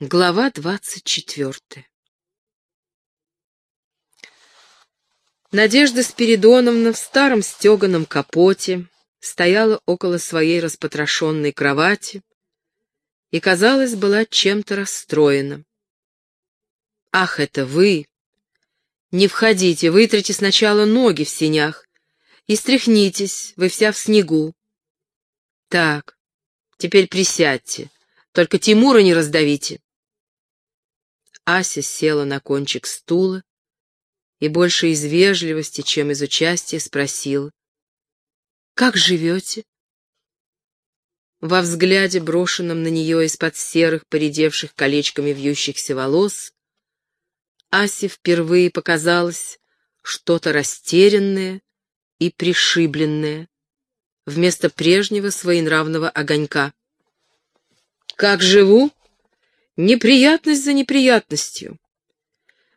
Глава двадцать четвертая Надежда Спиридоновна в старом стеганом капоте стояла около своей распотрошенной кровати и, казалось, была чем-то расстроена. «Ах, это вы! Не входите, вытрите сначала ноги в синях и стряхнитесь, вы вся в снегу. Так, теперь присядьте, только Тимура не раздавите». Ася села на кончик стула и больше из вежливости, чем из участия спросила. «Как живете?» Во взгляде, брошенном на нее из-под серых, поредевших колечками вьющихся волос, Асе впервые показалось что-то растерянное и пришибленное, вместо прежнего своенравного огонька. «Как живу?» Неприятность за неприятностью.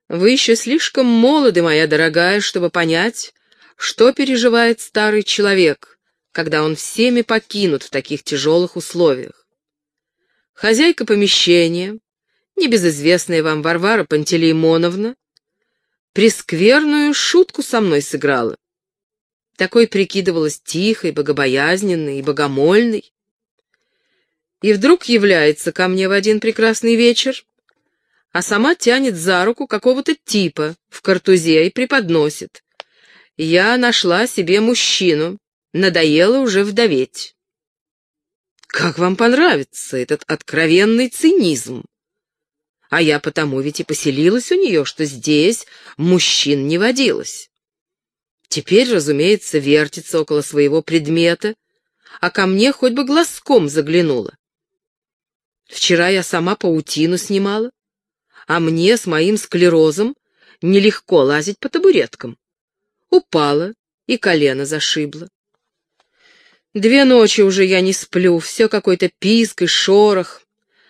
Вы еще слишком молоды, моя дорогая, чтобы понять, что переживает старый человек, когда он всеми покинут в таких тяжелых условиях. Хозяйка помещения, небезызвестная вам Варвара Пантелеймоновна, прескверную шутку со мной сыграла. Такой прикидывалась тихой, богобоязненной и богомольной, и вдруг является ко мне в один прекрасный вечер, а сама тянет за руку какого-то типа в картузе и преподносит. Я нашла себе мужчину, надоело уже вдоветь. Как вам понравится этот откровенный цинизм? А я потому ведь и поселилась у нее, что здесь мужчин не водилось. Теперь, разумеется, вертится около своего предмета, а ко мне хоть бы глазком заглянула. Вчера я сама паутину снимала, а мне с моим склерозом нелегко лазить по табуреткам. Упала и колено зашибла. Две ночи уже я не сплю, все какой-то писк и шорох.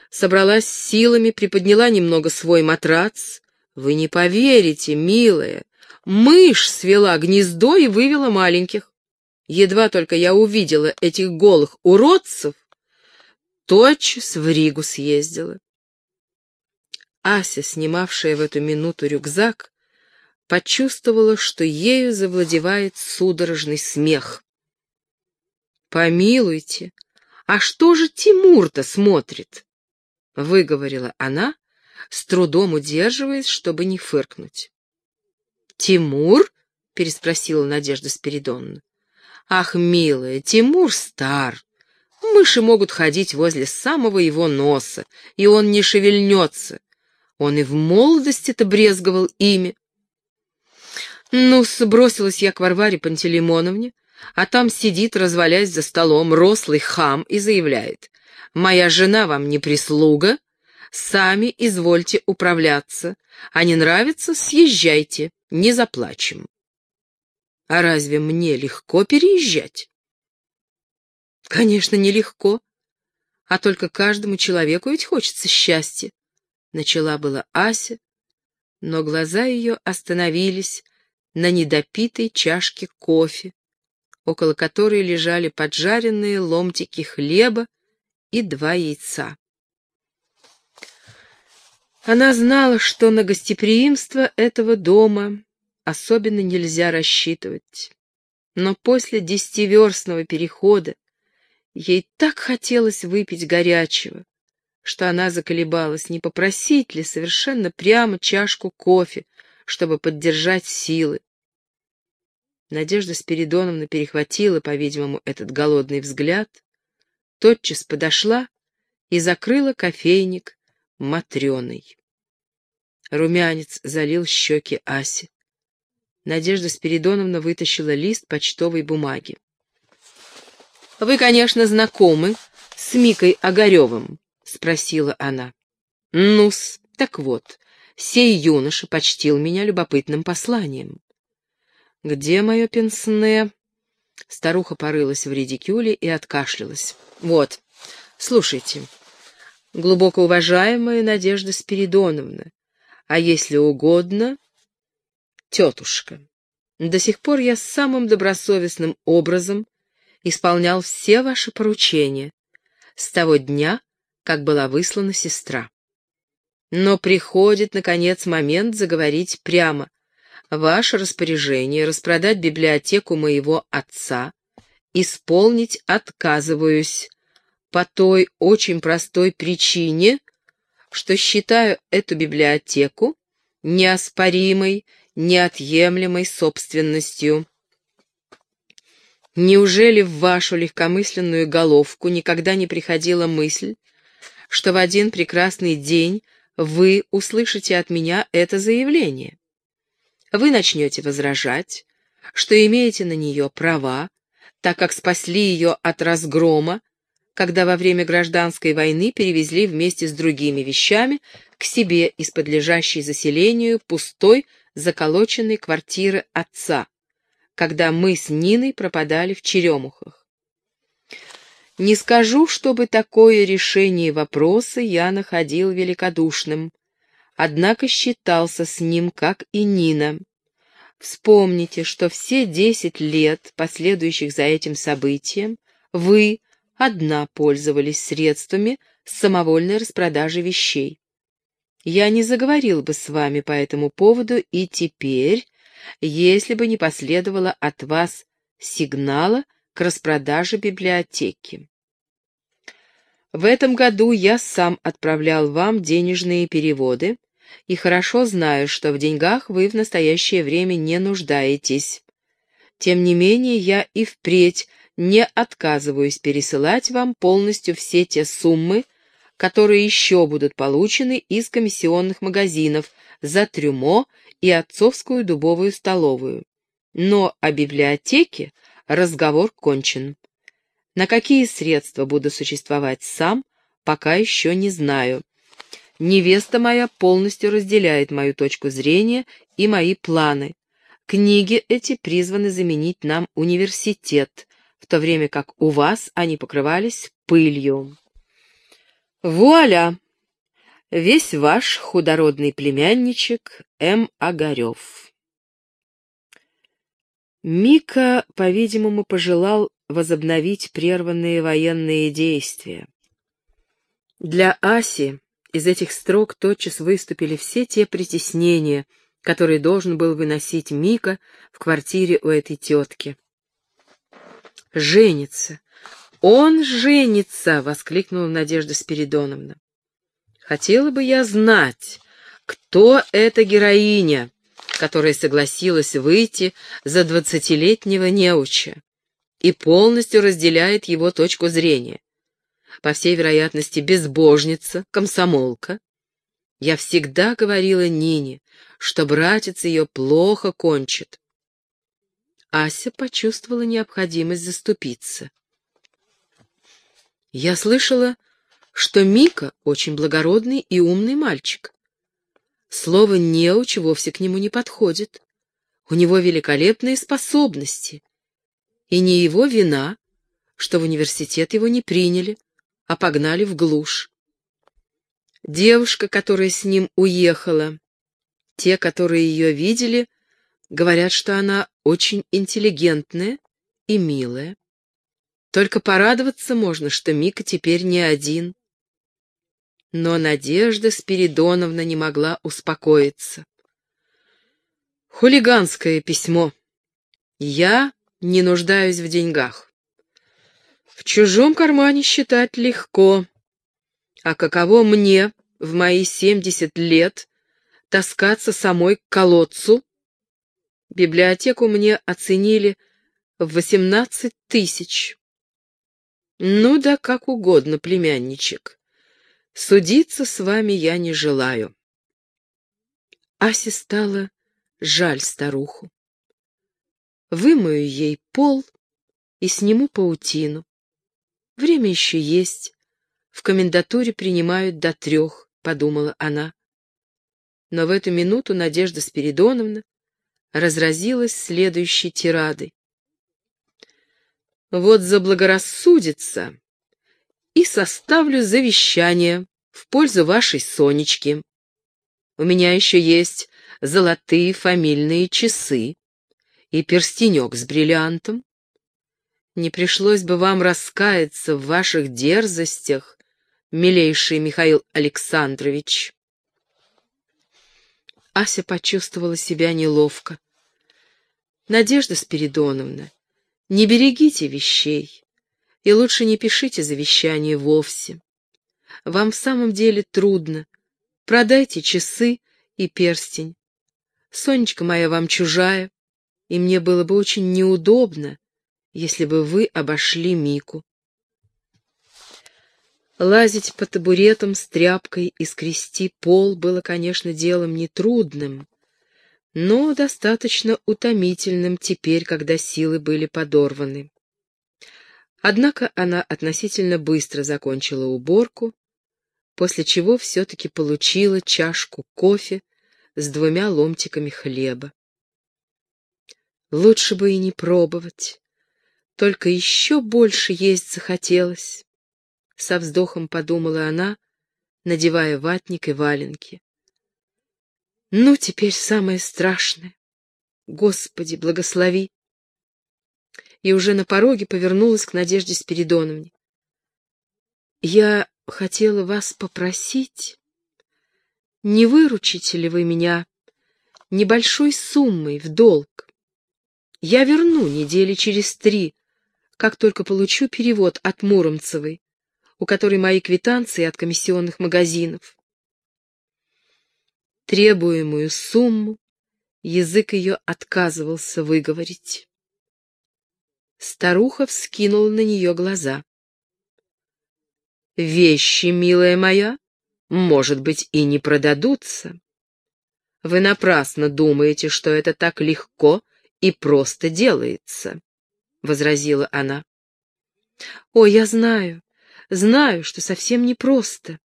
Собралась силами, приподняла немного свой матрац. Вы не поверите, милая, мышь свела гнездо и вывела маленьких. Едва только я увидела этих голых уродцев, тотчас в Ригу съездила. Ася, снимавшая в эту минуту рюкзак, почувствовала, что ею завладевает судорожный смех. «Помилуйте, а что же Тимур-то смотрит?» — выговорила она, с трудом удерживаясь, чтобы не фыркнуть. «Тимур?» — переспросила Надежда Спиридоновна. «Ах, милая, Тимур стар, Мыши могут ходить возле самого его носа, и он не шевельнется. Он и в молодости-то брезговал ими. Ну, сбросилась я к Варваре Пантелеймоновне, а там сидит, развалясь за столом, рослый хам и заявляет, «Моя жена вам не прислуга, сами извольте управляться, а не нравится, съезжайте, не заплачем». А разве мне легко переезжать? Конечно, нелегко. А только каждому человеку ведь хочется счастья. Начала была Ася, но глаза ее остановились на недопитой чашке кофе, около которой лежали поджаренные ломтики хлеба и два яйца. Она знала, что на гостеприимство этого дома особенно нельзя рассчитывать. Но после десятиверстного перехода Ей так хотелось выпить горячего, что она заколебалась, не попросить ли совершенно прямо чашку кофе, чтобы поддержать силы. Надежда Спиридоновна перехватила, по-видимому, этот голодный взгляд, тотчас подошла и закрыла кофейник матреной. Румянец залил щеки Аси. Надежда Спиридоновна вытащила лист почтовой бумаги. «Вы, конечно, знакомы с Микой Огаревым?» — спросила она. «Ну-с, так вот, сей юноша почтил меня любопытным посланием». «Где мое пенсне?» Старуха порылась в редикюле и откашлялась. «Вот, слушайте, глубоко уважаемая Надежда Спиридоновна, а если угодно, тетушка, до сих пор я самым добросовестным образом исполнял все ваши поручения с того дня, как была выслана сестра. Но приходит, наконец, момент заговорить прямо. Ваше распоряжение распродать библиотеку моего отца, исполнить отказываюсь по той очень простой причине, что считаю эту библиотеку неоспоримой, неотъемлемой собственностью. Неужели в вашу легкомысленную головку никогда не приходила мысль, что в один прекрасный день вы услышите от меня это заявление? Вы начнете возражать, что имеете на нее права, так как спасли ее от разгрома, когда во время гражданской войны перевезли вместе с другими вещами к себе из подлежащей заселению пустой заколоченной квартиры отца, когда мы с Ниной пропадали в Черемухах. Не скажу, чтобы такое решение вопроса я находил великодушным, однако считался с ним, как и Нина. Вспомните, что все десять лет, последующих за этим событием, вы одна пользовались средствами самовольной распродажи вещей. Я не заговорил бы с вами по этому поводу и теперь, если бы не последовало от вас сигнала к распродаже библиотеки. В этом году я сам отправлял вам денежные переводы и хорошо знаю, что в деньгах вы в настоящее время не нуждаетесь. Тем не менее, я и впредь не отказываюсь пересылать вам полностью все те суммы, которые еще будут получены из комиссионных магазинов за трюмо и отцовскую дубовую столовую. Но о библиотеке разговор кончен. На какие средства буду существовать сам, пока еще не знаю. Невеста моя полностью разделяет мою точку зрения и мои планы. Книги эти призваны заменить нам университет, в то время как у вас они покрывались пылью. Вуаля! Весь ваш худородный племянничек М. Огарев. Мика, по-видимому, пожелал возобновить прерванные военные действия. Для Аси из этих строк тотчас выступили все те притеснения, которые должен был выносить Мика в квартире у этой тетки. «Женится! Он женится!» — воскликнула Надежда Спиридоновна. «Хотела бы я знать, кто эта героиня, которая согласилась выйти за двадцатилетнего неуча и полностью разделяет его точку зрения. По всей вероятности, безбожница, комсомолка. Я всегда говорила Нине, что братец ее плохо кончит. Ася почувствовала необходимость заступиться. Я слышала, что Мика очень благородный и умный мальчик. Слово «неуч» вовсе к нему не подходит. У него великолепные способности. И не его вина, что в университет его не приняли, а погнали в глушь. Девушка, которая с ним уехала, те, которые ее видели, говорят, что она очень интеллигентная и милая. Только порадоваться можно, что Мика теперь не один. Но Надежда Спиридоновна не могла успокоиться. Хулиганское письмо. Я не нуждаюсь в деньгах. В чужом кармане считать легко. А каково мне в мои семьдесят лет таскаться самой к колодцу? Библиотеку мне оценили в восемнадцать тысяч. Ну да как угодно, племянничек. Судиться с вами я не желаю. Асе стало жаль старуху. Вымою ей пол и сниму паутину. Время еще есть. В комендатуре принимают до трех, подумала она. Но в эту минуту Надежда Спиридоновна разразилась следующей тирадой вот заблагорассудится, и составлю завещание в пользу вашей Сонечки. У меня еще есть золотые фамильные часы и перстенек с бриллиантом. Не пришлось бы вам раскаяться в ваших дерзостях, милейший Михаил Александрович. Ася почувствовала себя неловко. «Надежда Спиридоновна, не берегите вещей, и лучше не пишите завещание вовсе. Вам в самом деле трудно. Продайте часы и перстень. Сонечка моя вам чужая, и мне было бы очень неудобно, если бы вы обошли Мику. Лазить по табуретам с тряпкой и скрести пол было, конечно, делом нетрудным, но достаточно утомительным теперь, когда силы были подорваны. Однако она относительно быстро закончила уборку, после чего все-таки получила чашку кофе с двумя ломтиками хлеба. Лучше бы и не пробовать, только еще больше есть захотелось. Со вздохом подумала она, надевая ватник и валенки. Ну, теперь самое страшное. Господи, благослови. И уже на пороге повернулась к Надежде Спиридоновне. Я хотела вас попросить, не выручите ли вы меня небольшой суммой в долг? Я верну недели через три, как только получу перевод от Муромцевой, у которой мои квитанции от комиссионных магазинов. Требуемую сумму язык ее отказывался выговорить. Старуха вскинула на нее глаза. «Вещи, милая моя, может быть, и не продадутся. Вы напрасно думаете, что это так легко и просто делается», — возразила она. «О, я знаю, знаю, что совсем непросто.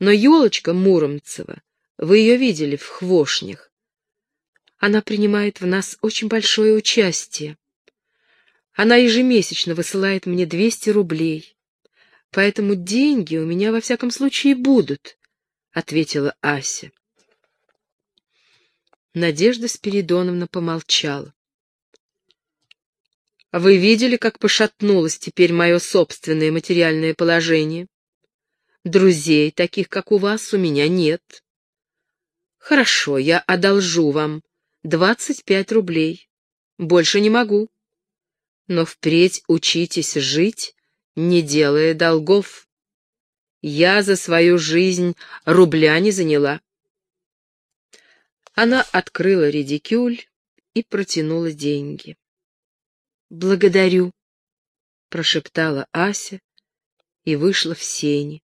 Но елочка Муромцева, вы ее видели в хвошнях. Она принимает в нас очень большое участие. Она ежемесячно высылает мне 200 рублей. Поэтому деньги у меня во всяком случае будут, — ответила Ася. Надежда Спиридоновна помолчала. «Вы видели, как пошатнулось теперь мое собственное материальное положение? Друзей, таких как у вас, у меня нет. Хорошо, я одолжу вам двадцать пять рублей. Больше не могу. Но впредь учитесь жить не делая долгов. Я за свою жизнь рубля не заняла. Она открыла редикюль и протянула деньги. «Благодарю», — прошептала Ася и вышла в сени.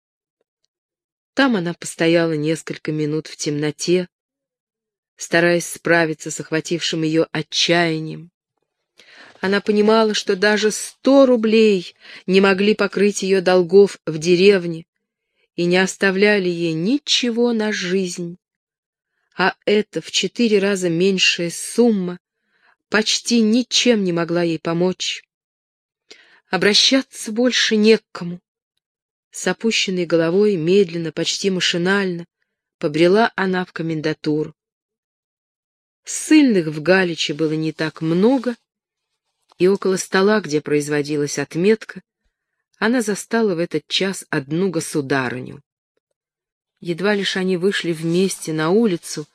Там она постояла несколько минут в темноте, стараясь справиться с охватившим ее отчаянием. Она понимала, что даже сто рублей не могли покрыть ее долгов в деревне и не оставляли ей ничего на жизнь. А эта в четыре раза меньшая сумма почти ничем не могла ей помочь. Обращаться больше не к кому. С опущенной головой, медленно, почти машинально, побрела она в комендатуру. Сыльных в Галиче было не так много, и около стола, где производилась отметка, она застала в этот час одну государыню. Едва лишь они вышли вместе на улицу,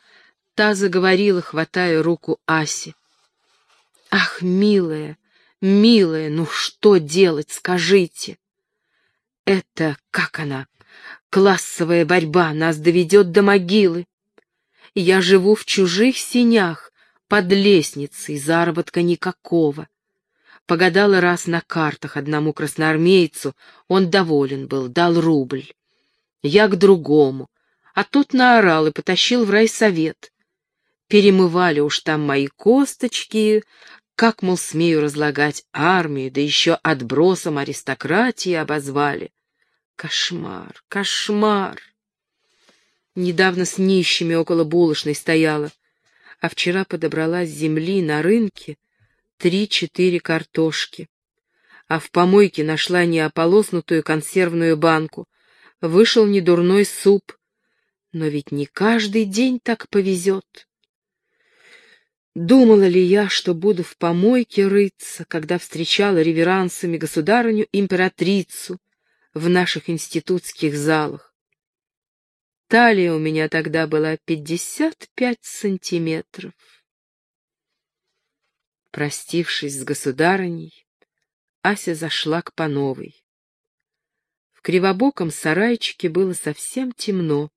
та заговорила, хватая руку Аси. «Ах, милая, милая, ну что делать, скажите?» «Это, как она, классовая борьба нас доведет до могилы. Я живу в чужих синях, под лестницей, заработка никакого. Погадала раз на картах одному красноармейцу, он доволен был, дал рубль. Я к другому, а тот наорал и потащил в райсовет. Перемывали уж там мои косточки, как, мол, смею разлагать армию, да еще отбросом аристократии обозвали. Кошмар, кошмар! Недавно с нищими около булочной стояла, а вчера подобрала с земли на рынке три-четыре картошки. А в помойке нашла неополоснутую консервную банку. Вышел недурной суп. Но ведь не каждый день так повезет. Думала ли я, что буду в помойке рыться, когда встречала реверансами государыню-императрицу в наших институтских залах? Талия у меня тогда была пятьдесят пять сантиметров. Простившись с государыней, Ася зашла к Пановой. В кривобоком сарайчике было совсем темно,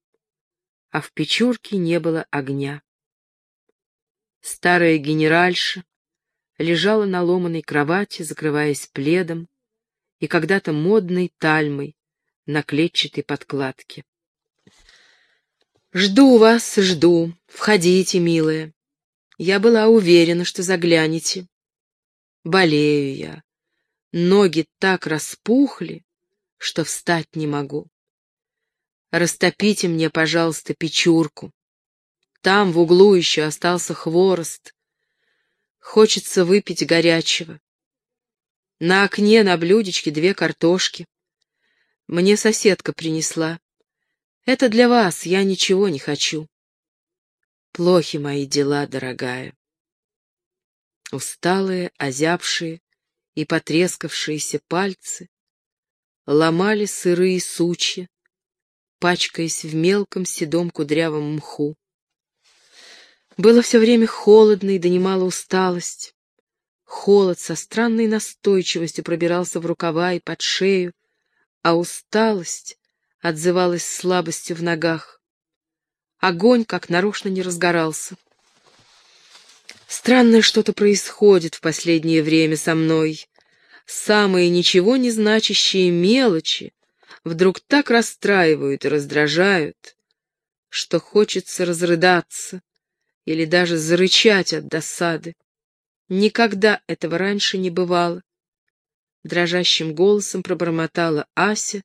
а в печурке не было огня. Старая генеральша лежала на ломаной кровати, закрываясь пледом и когда-то модной тальмой на клетчатой подкладке. «Жду вас, жду. Входите, милая. Я была уверена, что заглянете. Болею я. Ноги так распухли, что встать не могу. Растопите мне, пожалуйста, печурку. Там в углу еще остался хворост. Хочется выпить горячего. На окне на блюдечке две картошки. Мне соседка принесла. Это для вас, я ничего не хочу. Плохи мои дела, дорогая. Усталые, озябшие и потрескавшиеся пальцы ломали сырые сучья, пачкаясь в мелком седом кудрявом мху. Было все время холодно и донимала усталость. Холод со странной настойчивостью пробирался в рукава и под шею, а усталость отзывалась слабостью в ногах. Огонь как нарочно не разгорался. Странное что-то происходит в последнее время со мной. Самые ничего не значащие мелочи вдруг так расстраивают и раздражают, что хочется разрыдаться или даже зарычать от досады. Никогда этого раньше не бывало. Дрожащим голосом пробормотала Ася,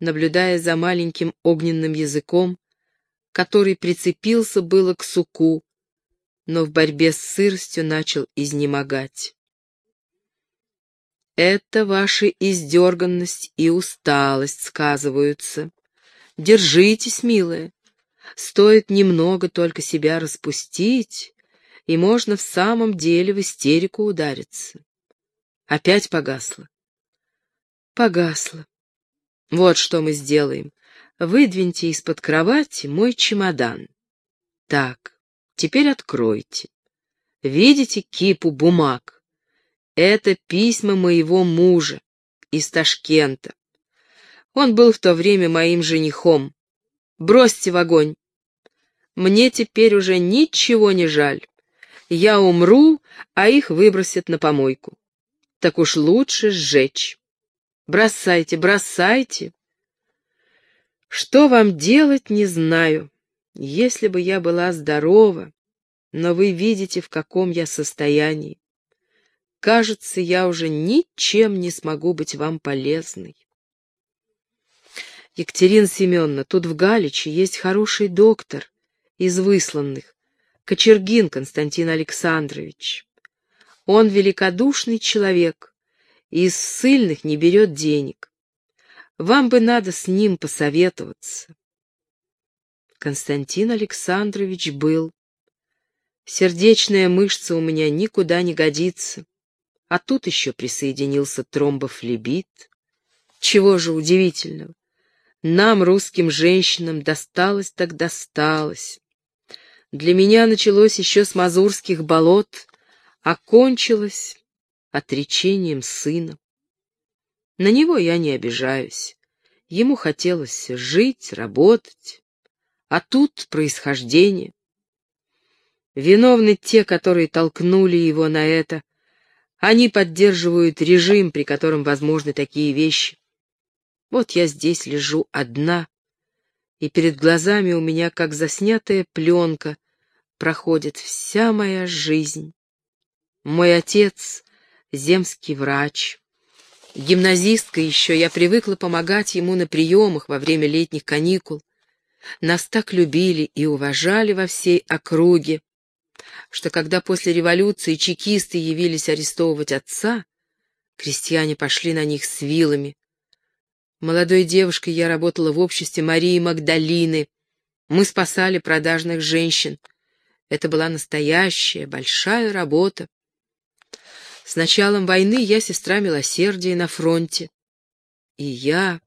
наблюдая за маленьким огненным языком, который прицепился было к суку, но в борьбе с сыростью начал изнемогать. Это ваша издерганность и усталость сказываются. Держитесь, милая. Стоит немного только себя распустить, и можно в самом деле в истерику удариться. Опять погасло. Погасло. Вот что мы сделаем. Выдвиньте из-под кровати мой чемодан. Так, теперь откройте. Видите кипу бумаг? Это письма моего мужа из Ташкента. Он был в то время моим женихом. Бросьте в огонь. Мне теперь уже ничего не жаль. Я умру, а их выбросят на помойку. Так уж лучше сжечь. Бросайте, бросайте. Что вам делать, не знаю. Если бы я была здорова, но вы видите, в каком я состоянии. Кажется, я уже ничем не смогу быть вам полезной. Екатерина Семеновна, тут в Галиче есть хороший доктор из высланных, Кочергин Константин Александрович. Он великодушный человек, и из ссыльных не берет денег. Вам бы надо с ним посоветоваться. Константин Александрович был. Сердечная мышца у меня никуда не годится. А тут еще присоединился тромбофлебит. Чего же удивительного? Нам, русским женщинам, досталось так досталось. Для меня началось еще с мазурских болот, а кончилось отречением сына. На него я не обижаюсь. Ему хотелось жить, работать. А тут происхождение. Виновны те, которые толкнули его на это. Они поддерживают режим, при котором возможны такие вещи. Вот я здесь лежу одна, и перед глазами у меня, как заснятая пленка, проходит вся моя жизнь. Мой отец — земский врач, Гимназистка еще, я привыкла помогать ему на приемах во время летних каникул. Нас так любили и уважали во всей округе, что когда после революции чекисты явились арестовывать отца, крестьяне пошли на них с вилами. Молодой девушкой я работала в обществе Марии Магдалины. Мы спасали продажных женщин. Это была настоящая, большая работа. С началом войны я сестра милосердия на фронте. И я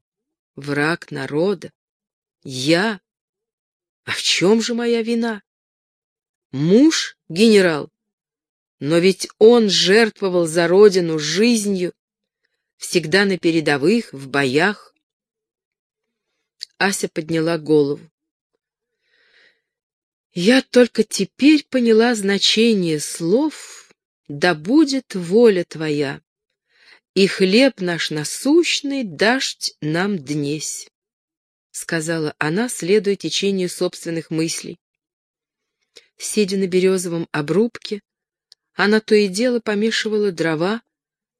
враг народа. Я А в чем же моя вина? Муж — генерал. Но ведь он жертвовал за родину жизнью, всегда на передовых, в боях. Ася подняла голову. Я только теперь поняла значение слов «Да будет воля твоя» и хлеб наш насущный дашь нам днесь, — сказала она, следуя течению собственных мыслей. Сидя на березовом обрубке, она то и дело помешивала дрова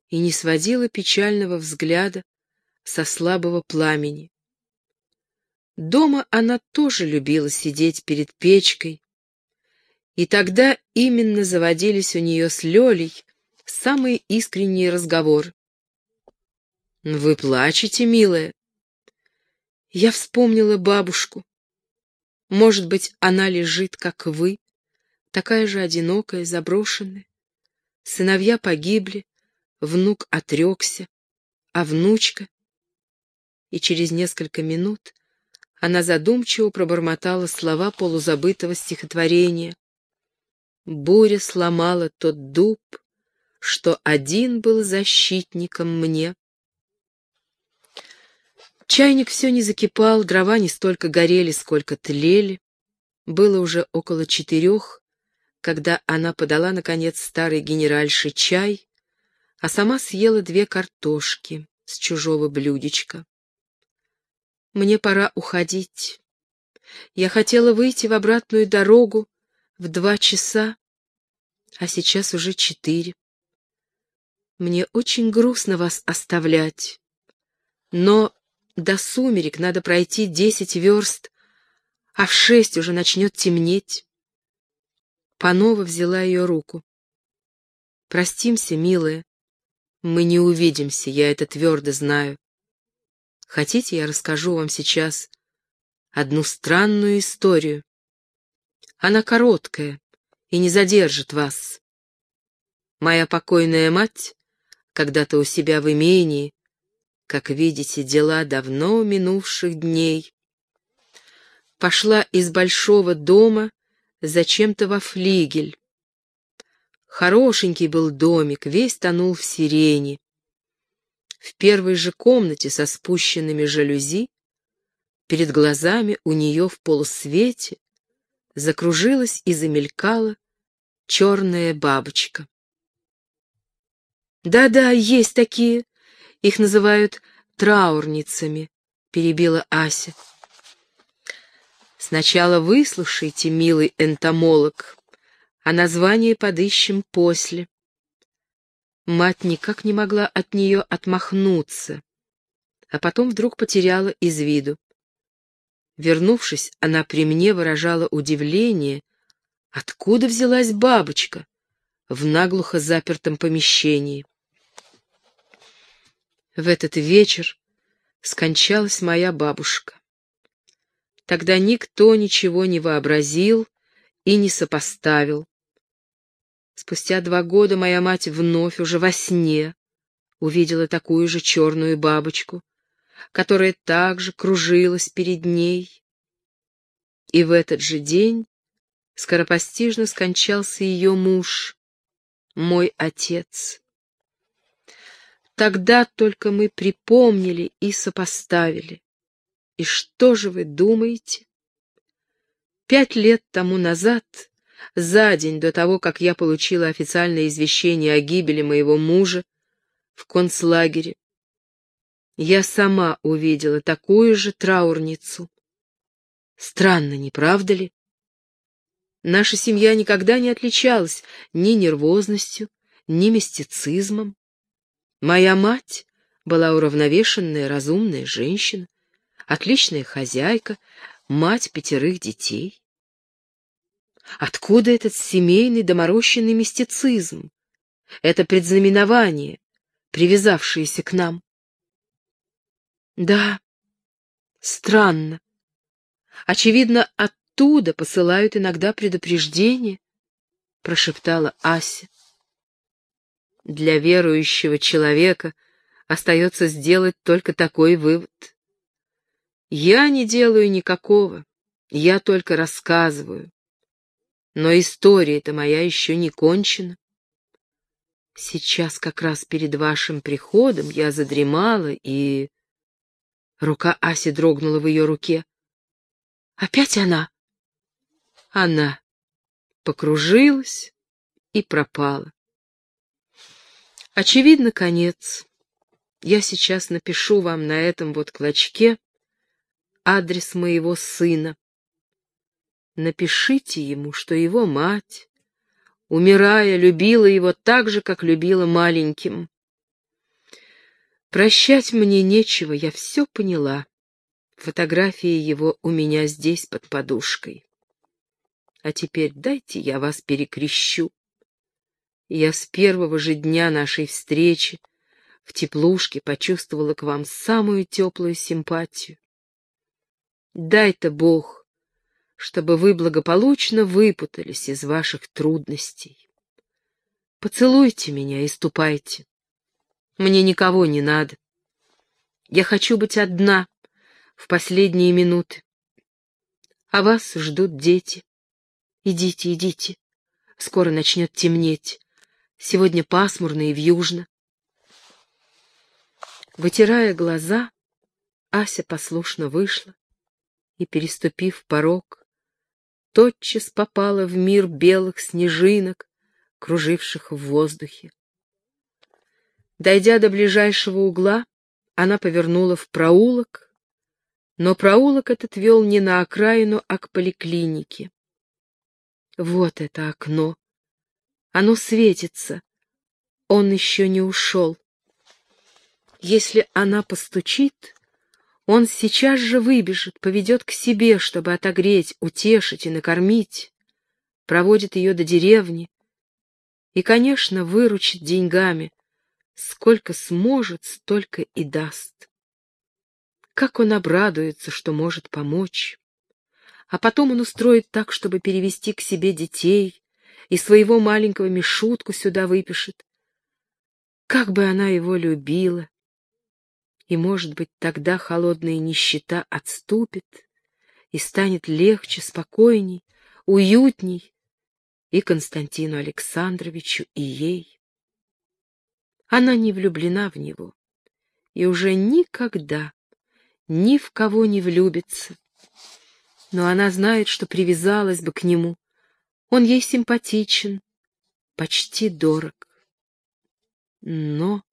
и не сводила печального взгляда со слабого пламени. Дома она тоже любила сидеть перед печкой, и тогда именно заводились у нее с Лёлей самые искренние разговоры. «Вы плачете, милая?» Я вспомнила бабушку. Может быть, она лежит, как вы, такая же одинокая, заброшенная. Сыновья погибли, внук отрекся, а внучка... И через несколько минут она задумчиво пробормотала слова полузабытого стихотворения. Буря сломала тот дуб, что один был защитником мне. Чайник все не закипал, дрова не столько горели, сколько тлели. Было уже около четырех, когда она подала, наконец, старый генеральший чай, а сама съела две картошки с чужого блюдечка. Мне пора уходить. Я хотела выйти в обратную дорогу в два часа, а сейчас уже четыре. Мне очень грустно вас оставлять, но до сумерек надо пройти десять верст, а в шесть уже начнет темнеть. Панова взяла ее руку. «Простимся, милая. Мы не увидимся, я это твердо знаю. Хотите, я расскажу вам сейчас одну странную историю? Она короткая и не задержит вас. Моя покойная мать, когда-то у себя в имении, как видите, дела давно минувших дней, пошла из большого дома зачем-то во флигель. Хорошенький был домик, весь тонул в сирени. В первой же комнате со спущенными жалюзи перед глазами у нее в полусвете закружилась и замелькала черная бабочка. «Да-да, есть такие. Их называют траурницами», — перебила Ася. «Сначала выслушайте, милый энтомолог, а название подыщем после. Мать никак не могла от нее отмахнуться, а потом вдруг потеряла из виду. Вернувшись, она при мне выражала удивление, откуда взялась бабочка в наглухо запертом помещении. В этот вечер скончалась моя бабушка. Тогда никто ничего не вообразил и не сопоставил. Спустя два года моя мать вновь уже во сне увидела такую же черную бабочку, которая также кружилась перед ней. И в этот же день скоропостижно скончался ее муж, мой отец. Тогда только мы припомнили и сопоставили. И что же вы думаете? Пять лет тому назад за день до того, как я получила официальное извещение о гибели моего мужа в концлагере. Я сама увидела такую же траурницу. Странно, не правда ли? Наша семья никогда не отличалась ни нервозностью, ни мистицизмом. Моя мать была уравновешенная, разумная женщина, отличная хозяйка, мать пятерых детей. Откуда этот семейный доморощенный мистицизм? Это предзнаменование, привязавшееся к нам? Да, странно. Очевидно, оттуда посылают иногда предупреждения, прошептала Ася. Для верующего человека остается сделать только такой вывод. Я не делаю никакого. Я только рассказываю. Но история-то моя еще не кончена. Сейчас как раз перед вашим приходом я задремала, и... Рука Аси дрогнула в ее руке. Опять она? Она покружилась и пропала. Очевидно, конец. Я сейчас напишу вам на этом вот клочке адрес моего сына. Напишите ему, что его мать, умирая, любила его так же, как любила маленьким. Прощать мне нечего, я все поняла. Фотография его у меня здесь под подушкой. А теперь дайте я вас перекрещу. Я с первого же дня нашей встречи в теплушке почувствовала к вам самую теплую симпатию. Дай-то Бог, чтобы вы благополучно выпутались из ваших трудностей. Поцелуйте меня и ступайте. Мне никого не надо. Я хочу быть одна в последние минуты. А вас ждут дети. Идите, идите. Скоро начнет темнеть. Сегодня пасмурно и вьюжно. Вытирая глаза, Ася послушно вышла и, переступив порог, тотчас попала в мир белых снежинок, круживших в воздухе. Дойдя до ближайшего угла, она повернула в проулок, но проулок этот вел не на окраину, а к поликлинике. Вот это окно. Оно светится. Он еще не ушел. Если она постучит, он сейчас же выбежит, поведет к себе, чтобы отогреть, утешить и накормить, проводит ее до деревни и, конечно, выручит деньгами. Сколько сможет, столько и даст. Как он обрадуется, что может помочь. А потом он устроит так, чтобы перевести к себе детей, и своего маленького Мишутку сюда выпишет. Как бы она его любила! И, может быть, тогда холодная нищета отступит, и станет легче, спокойней, уютней и Константину Александровичу, и ей. Она не влюблена в него и уже никогда ни в кого не влюбится. Но она знает, что привязалась бы к нему. Он ей симпатичен, почти дорог. Но...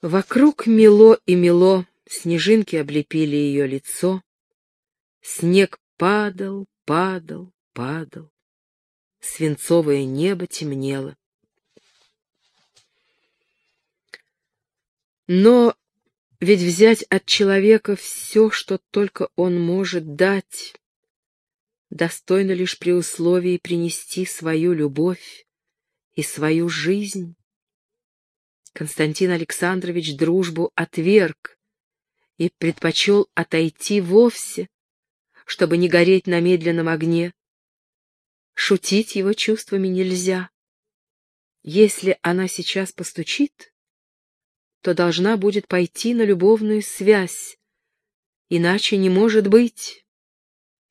Вокруг мело и мело, снежинки облепили ее лицо. Снег падал, падал, падал. Свинцовое небо темнело. Но ведь взять от человека все, что только он может дать, достойно лишь при условии принести свою любовь и свою жизнь. Константин Александрович дружбу отверг и предпочел отойти вовсе, чтобы не гореть на медленном огне. Шутить его чувствами нельзя. Если она сейчас постучит, то должна будет пойти на любовную связь, иначе не может быть.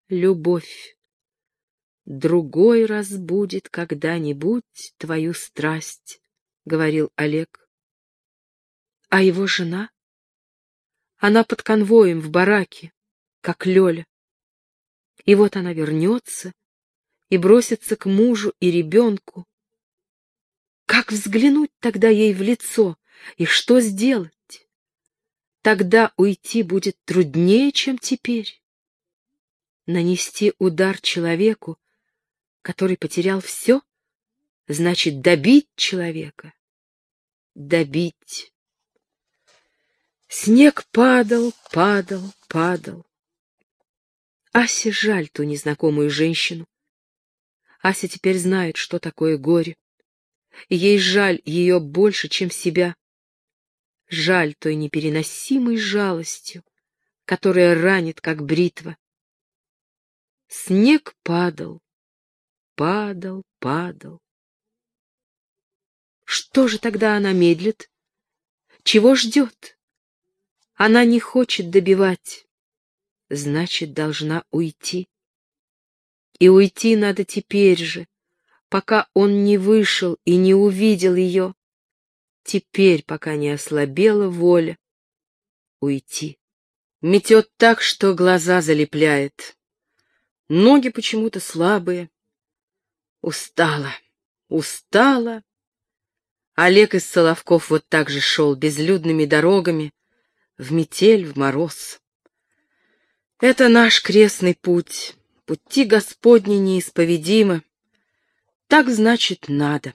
Любовь. Другой раз будет когда-нибудь твою страсть, — говорил Олег. А его жена? Она под конвоем в бараке, как Лёля. И вот она вернется и бросится к мужу и ребенку. Как взглянуть тогда ей в лицо и что сделать? Тогда уйти будет труднее, чем теперь. Нанести удар человеку, который потерял все, значит добить человека. Добить. Снег падал, падал, падал. Асе жаль ту незнакомую женщину. Ася теперь знает, что такое горе. Ей жаль ее больше, чем себя. Жаль той непереносимой жалостью, которая ранит, как бритва. Снег падал, падал, падал. Что же тогда она медлит? Чего ждет? Она не хочет добивать. значит, должна уйти. И уйти надо теперь же, пока он не вышел и не увидел ее. Теперь, пока не ослабела воля, уйти. Метет так, что глаза залепляет. Ноги почему-то слабые. Устала, устала. Олег из Соловков вот так же шел безлюдными дорогами, в метель, в мороз. Это наш крестный путь, пути Господни неисповедимы. Так, значит, надо.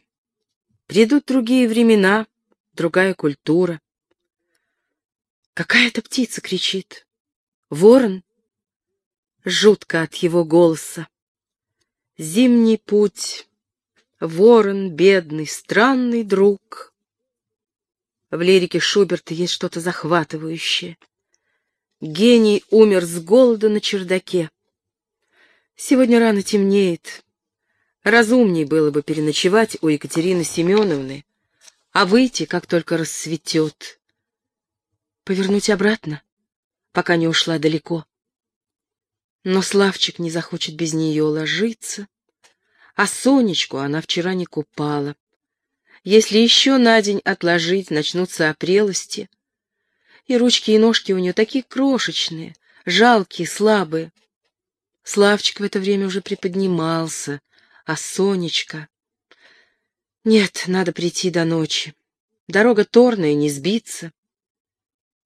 Придут другие времена, другая культура. Какая-то птица кричит. Ворон. Жутко от его голоса. Зимний путь. Ворон, бедный, странный друг. В лирике Шуберта есть что-то захватывающее. Гений умер с голода на чердаке. Сегодня рано темнеет. Разумней было бы переночевать у Екатерины Семеновны, а выйти, как только рассветет. Повернуть обратно, пока не ушла далеко. Но Славчик не захочет без нее ложиться, а Сонечку она вчера не купала. Если еще на день отложить, начнутся опрелости. И ручки и ножки у нее такие крошечные, жалкие, слабые. Славчик в это время уже приподнимался, а Сонечка... Нет, надо прийти до ночи. Дорога торная, не сбиться.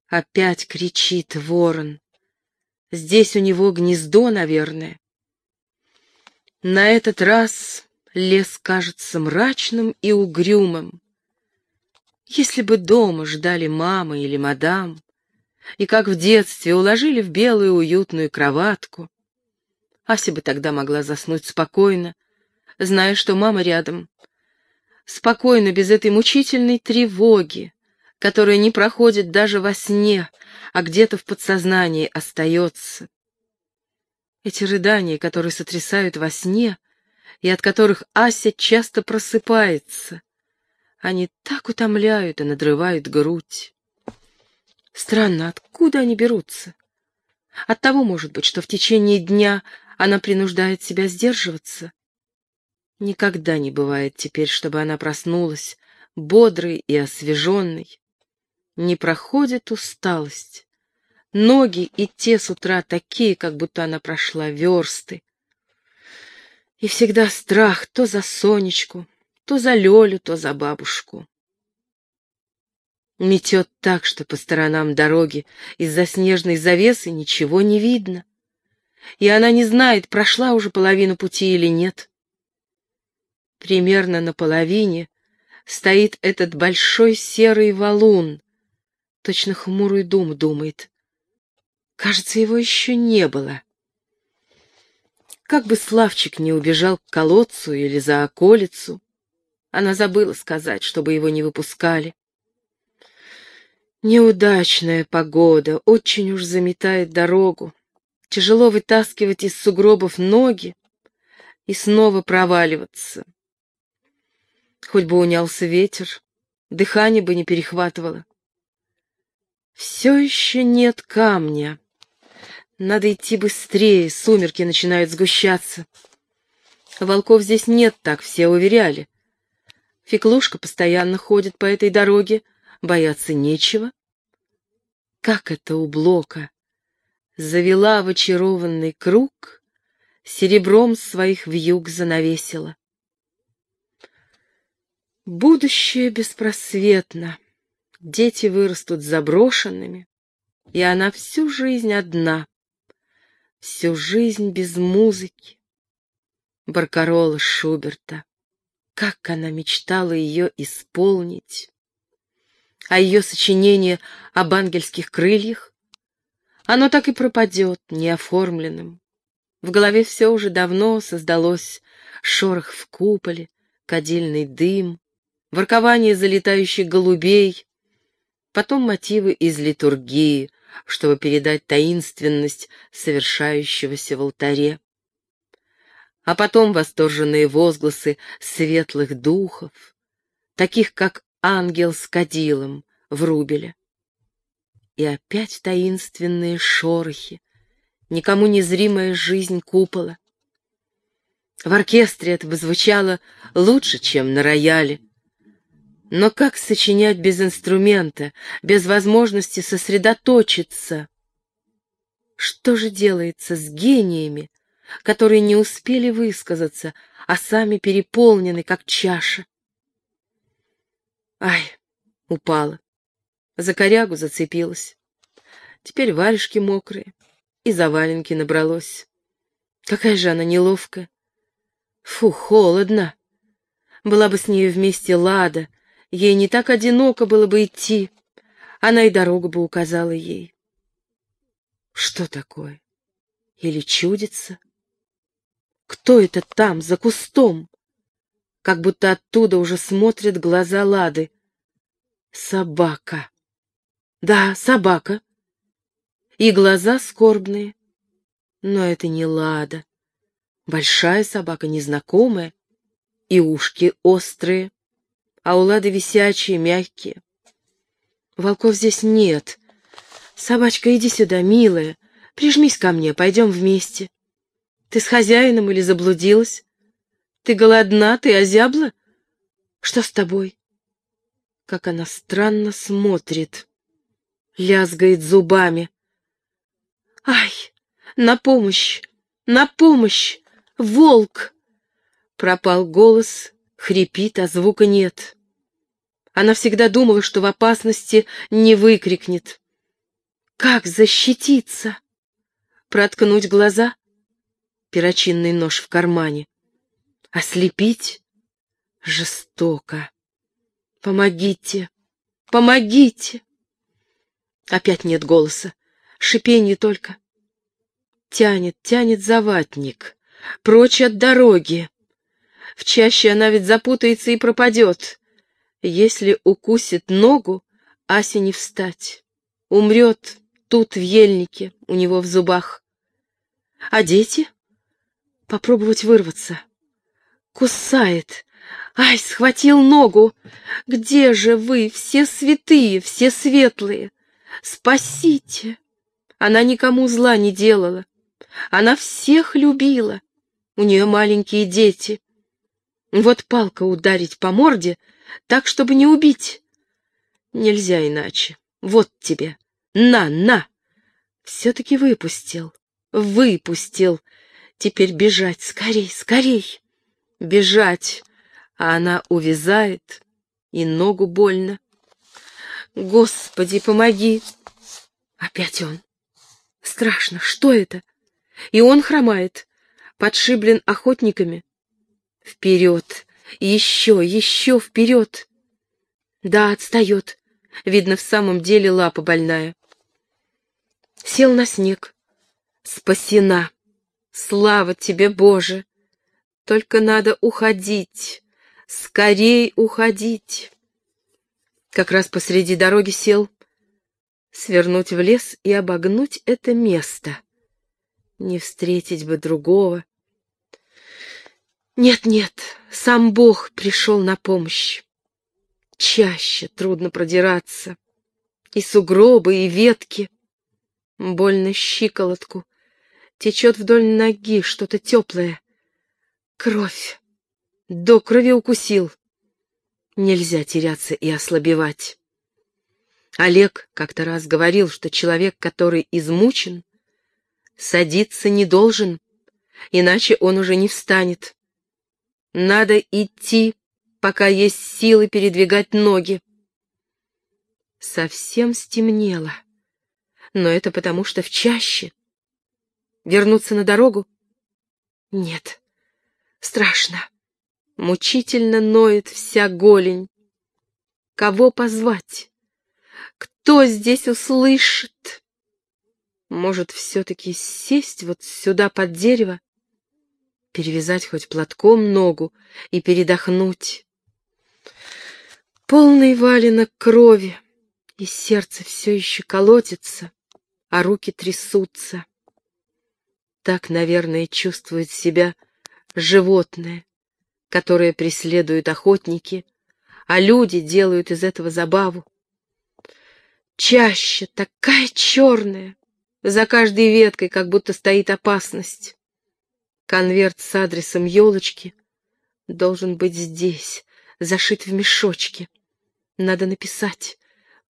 Опять кричит ворон. Здесь у него гнездо, наверное. На этот раз лес кажется мрачным и угрюмым. Если бы дома ждали мама или мадам, и как в детстве уложили в белую уютную кроватку, Ася бы тогда могла заснуть спокойно, зная, что мама рядом. Спокойно, без этой мучительной тревоги, которая не проходит даже во сне, а где-то в подсознании остается. Эти рыдания, которые сотрясают во сне, и от которых Ася часто просыпается, они так утомляют и надрывают грудь. Странно, откуда они берутся? От того, может быть, что в течение дня она принуждает себя сдерживаться. Никогда не бывает теперь, чтобы она проснулась, бодрой и освеженной не проходит усталость. Ноги и те с утра такие, как будто она прошла версты. И всегда страх то за Сонечку, то за Лёлю, то за бабушку. Метет так, что по сторонам дороги из-за снежной завесы ничего не видно. И она не знает, прошла уже половину пути или нет. Примерно на половине стоит этот большой серый валун, точно хмурый дум думает. Кажется, его еще не было. Как бы Славчик не убежал к колодцу или за околицу, она забыла сказать, чтобы его не выпускали. Неудачная погода, очень уж заметает дорогу. Тяжело вытаскивать из сугробов ноги и снова проваливаться. Хоть бы унялся ветер, дыхание бы не перехватывало. Все еще нет камня. Надо идти быстрее, сумерки начинают сгущаться. Волков здесь нет, так все уверяли. Феклушка постоянно ходит по этой дороге, бояться нечего. Как это у Блока? Завела в очарованный круг, серебром своих вьюг занавесила. Будущее беспросветно. Дети вырастут заброшенными, и она всю жизнь одна, всю жизнь без музыки. Баркарола Шуберта, как она мечтала ее исполнить. А ее сочинение об ангельских крыльях, оно так и пропадет неоформленным. В голове все уже давно создалось шорох в куполе, кадильный дым, воркование залетающих голубей, потом мотивы из литургии, чтобы передать таинственность совершающегося в алтаре, а потом восторженные возгласы светлых духов, таких как ангел с кадилом в рубеле. И опять таинственные шорохи, никому незримая жизнь купола. В оркестре это бы звучало лучше, чем на рояле. Но как сочинять без инструмента, без возможности сосредоточиться? Что же делается с гениями, которые не успели высказаться, а сами переполнены, как чаша? Ай, упала. За корягу зацепилась. Теперь варежки мокрые, и за валенки набралось. Какая же она неловкая. Фу, холодно. Была бы с ней вместе Лада, ей не так одиноко было бы идти. Она и дорогу бы указала ей. Что такое? Или чудится? Кто это там, за кустом? Как будто оттуда уже смотрят глаза Лады. Собака. Да, собака. И глаза скорбные. Но это не Лада. Большая собака, незнакомая, и ушки острые, а у Лады висячие, мягкие. Волков здесь нет. Собачка, иди сюда, милая, прижмись ко мне, пойдем вместе. Ты с хозяином или заблудилась? Ты голодна, ты озябла? Что с тобой? Как она странно смотрит, лязгает зубами. Ай, на помощь, на помощь! Волк!» Пропал голос, хрипит, а звука нет. Она всегда думала, что в опасности не выкрикнет. Как защититься? Проткнуть глаза? Перочинный нож в кармане. Ослепить? Жестоко. Помогите! Помогите! Опять нет голоса. Шипенье только. Тянет, тянет заватник прочь от дороги. В чаще она ведь запутается и пропадет. Если укусит ногу, Асе не встать. Умрет тут, в ельнике, у него в зубах. А дети? Попробовать вырваться. Кусает. Ай, схватил ногу. Где же вы, все святые, все светлые? Спасите! Она никому зла не делала. Она всех любила. У нее маленькие дети. Вот палка ударить по морде, так, чтобы не убить. Нельзя иначе. Вот тебе. На, на. Все-таки выпустил. Выпустил. Теперь бежать. Скорей, скорей. Бежать. А она увязает, и ногу больно. Господи, помоги. Опять он. Страшно. Что это? И он хромает подшиблен охотниками. Вперед! Еще, еще вперед! Да, отстает. Видно, в самом деле лапа больная. Сел на снег. Спасена! Слава тебе, Боже! Только надо уходить, скорей уходить. Как раз посреди дороги сел, свернуть в лес и обогнуть это место. Не встретить бы другого. Нет-нет, сам Бог пришел на помощь. Чаще трудно продираться. И сугробы, и ветки. Больно щиколотку. Течет вдоль ноги что-то теплое. Кровь. До крови укусил. Нельзя теряться и ослабевать. Олег как-то раз говорил, что человек, который измучен, садиться не должен, иначе он уже не встанет. Надо идти, пока есть силы передвигать ноги. Совсем стемнело, но это потому, что в чаще. Вернуться на дорогу? Нет, страшно. Мучительно ноет вся голень. Кого позвать? Кто здесь услышит? Может, все-таки сесть вот сюда под дерево, перевязать хоть платком ногу и передохнуть. Полный валенок крови, и сердце все еще колотится, а руки трясутся. Так, наверное, чувствует себя животное, которое преследуют охотники, а люди делают из этого забаву. Чаще такая черная, За каждой веткой как будто стоит опасность. Конверт с адресом елочки должен быть здесь, зашит в мешочке. Надо написать.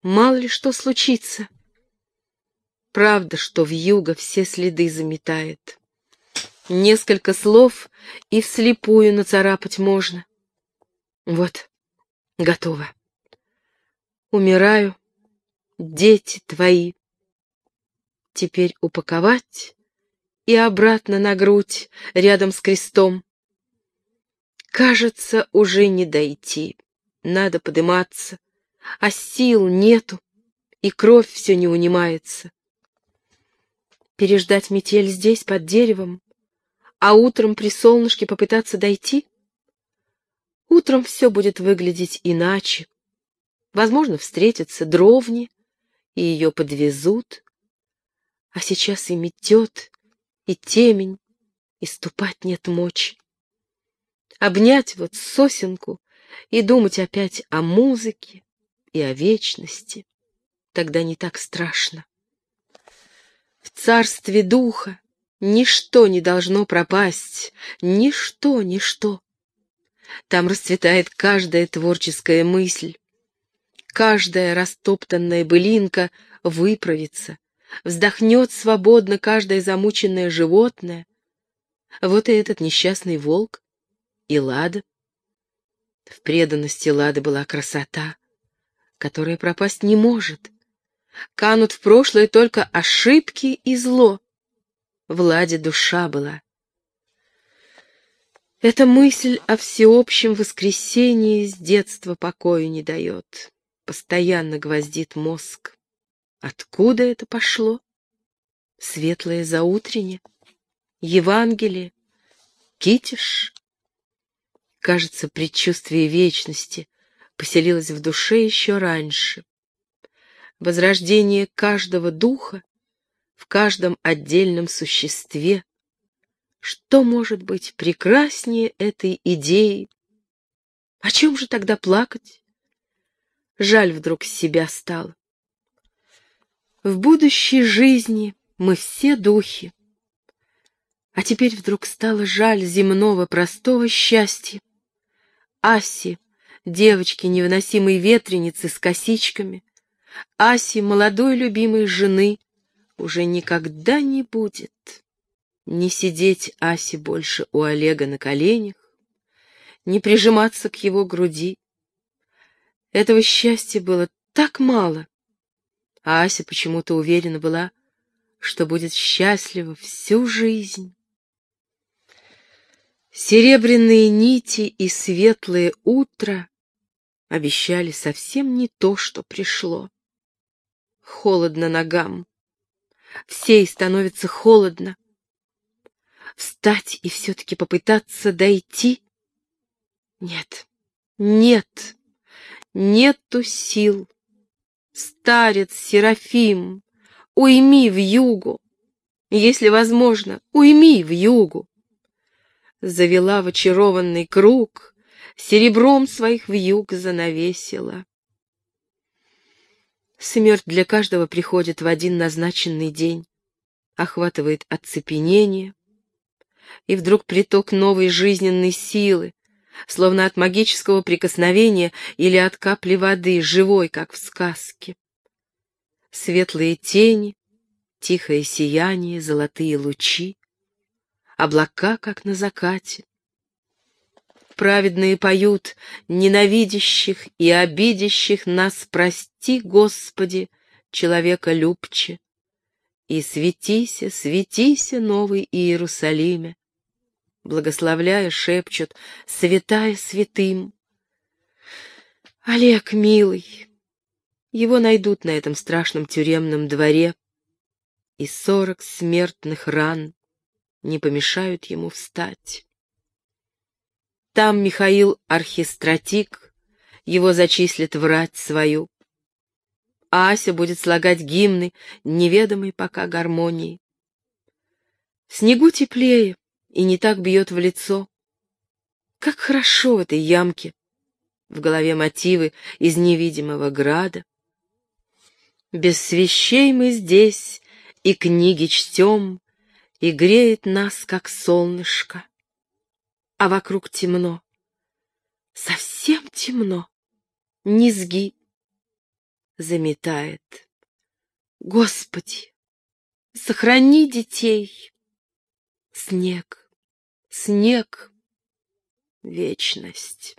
Мало ли что случится. Правда, что в юго все следы заметает. Несколько слов и вслепую нацарапать можно. Вот, готово. Умираю, дети твои. Теперь упаковать и обратно на грудь, рядом с крестом. Кажется, уже не дойти. Надо подниматься, а сил нету, и кровь все не унимается. Переждать метель здесь, под деревом, а утром при солнышке попытаться дойти? Утром все будет выглядеть иначе. Возможно, встретятся дровни, и ее подвезут. А сейчас и метет, и темень, и ступать нет мочи. Обнять вот сосенку и думать опять о музыке и о вечности. Тогда не так страшно. В царстве духа ничто не должно пропасть, ничто, ничто. Там расцветает каждая творческая мысль. Каждая растоптанная былинка выправится, вздохнет свободно каждое замученное животное. Вот и этот несчастный волк, и Лада. В преданности Лады была красота, которая пропасть не может. Канут в прошлое только ошибки и зло. В Ладе душа была. Эта мысль о всеобщем воскресении с детства покоя не дает, постоянно гвоздит мозг. Откуда это пошло? Светлое заутренне? Евангелие? Китиш? Кажется, предчувствие вечности поселилось в душе еще раньше. Возрождение каждого духа в каждом отдельном существе что может быть прекраснее этой идеи? О чем же тогда плакать? Жаль вдруг себя стало. В будущей жизни мы все духи. А теперь вдруг стало жаль земного простого счастья. Аси, девочки невыносимой ветреницы с косичками, Аси, молодой любимой жены, уже никогда не будет. Не сидеть Асе больше у Олега на коленях, не прижиматься к его груди. Этого счастья было так мало, Ася почему-то уверена была, что будет счастлива всю жизнь. Серебряные нити и светлое утро обещали совсем не то, что пришло. Холодно ногам. Всей становится холодно встать и все-таки попытаться дойти? Нет, нет, нету сил. Старец Серафим, уйми в югу. Если возможно, уйми в югу. Завела в очарованный круг, серебром своих вьюг занавесила. Смерть для каждого приходит в один назначенный день, охватывает оцепенение, и вдруг приток новой жизненной силы, словно от магического прикосновения или от капли воды, живой, как в сказке. Светлые тени, тихое сияние, золотые лучи, облака, как на закате. Праведные поют, ненавидящих и обидящих нас прости, Господи, человека любче. И светися, светися, новый Иерусалиме, благословляя, шепчут, святая святым. Олег, милый, его найдут на этом страшном тюремном дворе, и сорок смертных ран не помешают ему встать. Там Михаил Архистратик, его зачислит врать свою, Ася будет слагать гимны неведомой пока гармонии. В снегу теплее, и не так бьет в лицо. Как хорошо в этой ямке. В голове мотивы из невидимого града. Без свещей мы здесь и книги чтем, и греет нас, как солнышко. А вокруг темно, совсем темно, низги заметает. Господи, сохрани детей. Снег, снег, вечность.